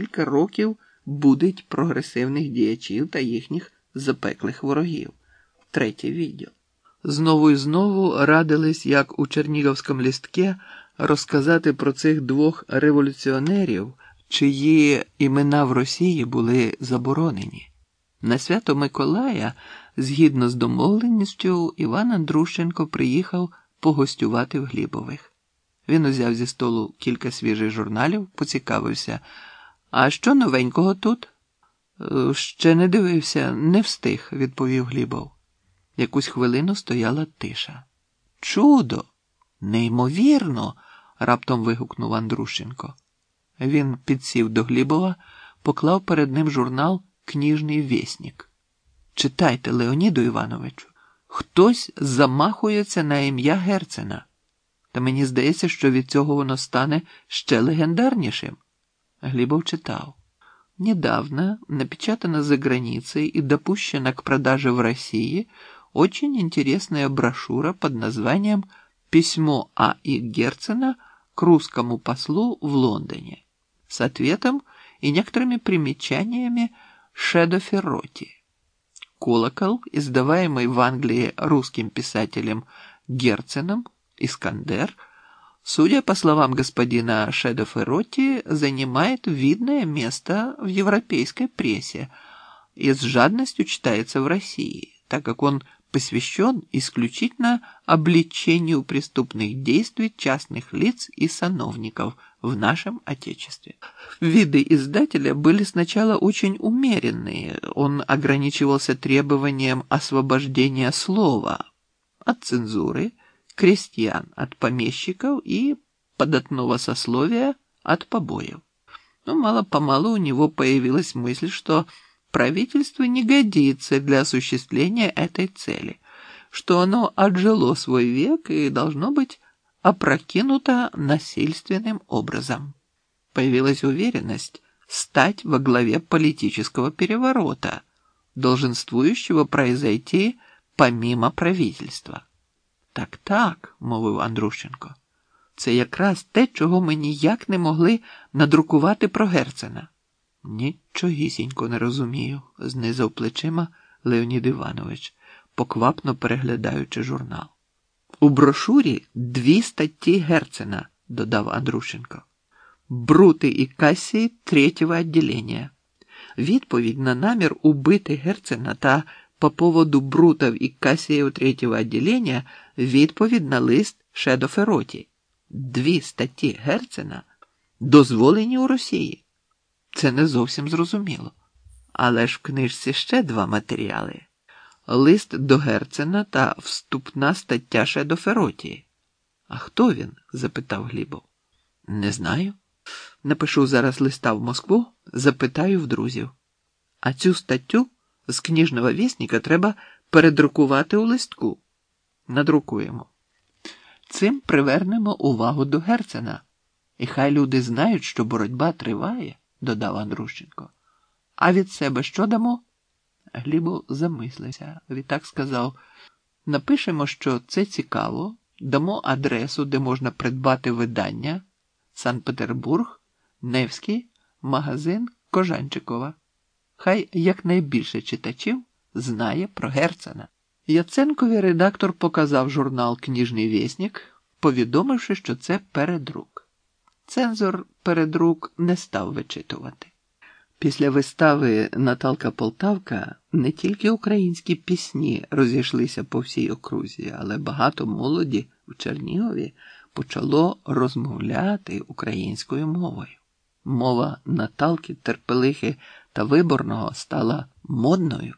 кілька років будить прогресивних діячів та їхніх запеклих ворогів. Третій відділ. Знову і знову радились, як у Чернігівському лістке, розказати про цих двох революціонерів, чиї імена в Росії були заборонені. На свято Миколая, згідно з домовленістю, Іван Андрущенко приїхав погостювати в Глібових. Він узяв зі столу кілька свіжих журналів, поцікавився. А що новенького тут? «Е, Ще не дивився, не встиг, відповів Глібов. Якусь хвилину стояла тиша. Чудо! Неймовірно. раптом вигукнув Андрущенко. Він підсів до Глібова, поклав перед ним журнал Кніжний вєснік. Читайте, Леоніду Івановичу, хтось замахується на ім'я Герцена. Та мені здається, що від цього воно стане ще легендарнішим. Глібов читав. Недавно напечатана за границей и допущена к продаже в России очень интересная брошюра под названием «Письмо А.И. Герцена к русскому послу в Лондоне» с ответом и некоторыми примечаниями Шедо Ферроти. Колокол, издаваемый в Англии русским писателем Герценом, Искандер, судя по словам господина Шедо Ферроти, занимает видное место в европейской прессе и с жадностью читается в России, так как он посвящен исключительно обличению преступных действий частных лиц и сановников в нашем Отечестве. Виды издателя были сначала очень умеренные. Он ограничивался требованием освобождения слова от цензуры, крестьян от помещиков и податного сословия от побоев. Но мало-помалу у него появилась мысль, что правительство не годится для осуществления этой цели, что оно отжило свой век и должно быть опрокинуто насильственным образом. Появилась уверенность стать во главе политического переворота, долженствующего произойти помимо правительства. Так, так, мовив Андрущенко, це якраз те, чого ми ніяк не могли надрукувати про Герцена. Нічогісінько не розумію, знизав плечима Леонід Іванович, поквапно переглядаючи журнал. У брошурі дві статті Герцена, додав Андрушенко. Брути і Кассії третього відділення. Відповідь на намір убити Герцена та по поводу Брутов і Кассіїв третього відділення відповідь на лист Шедо Фероті. Дві статті Герцена дозволені у Росії. Це не зовсім зрозуміло. Але ж в книжці ще два матеріали: лист до Герцена та вступна стаття ще до Феротії. А хто він? запитав Глібов. Не знаю. Напишу зараз листа в Москву, запитаю в друзів. А цю статтю з книжного вісника треба передрукувати у листку. Надрукуємо. Цим привернемо увагу до Герцена. І хай люди знають, що боротьба триває додав Андрущенко. А від себе що дамо? Глібо замислився. Відтак сказав: напишемо, що це цікаво, дамо адресу, де можна придбати видання Санкт-Петербург, Невський, магазин Кожанчикова. Хай якнайбільше читачів знає про Герцена. Яценкові редактор показав журнал Кніжний вєснік, повідомивши, що це передрук. Цензор передрук не став вичитувати. Після вистави Наталка Полтавка не тільки українські пісні розійшлися по всій окрузі, але багато молоді в Чернігові почало розмовляти українською мовою. Мова Наталки, Терпелихи та Виборного стала модною,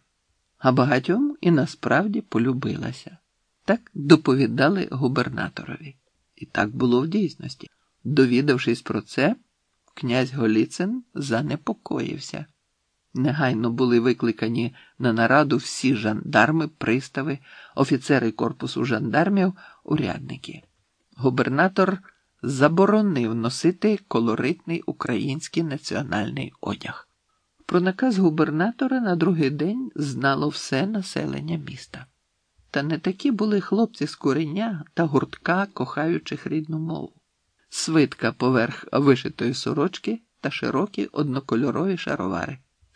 а багатьом і насправді полюбилася. Так доповідали губернаторові. І так було в дійсності. Довідавшись про це, князь Голіцин занепокоївся. Негайно були викликані на нараду всі жандарми, пристави, офіцери корпусу жандармів, урядники. Губернатор заборонив носити колоритний український національний одяг. Про наказ губернатора на другий день знало все населення міста. Та не такі були хлопці з куреня та гуртка, кохаючих рідну мову свитка поверх вишитої сорочки та широкі однокольорові шаровари.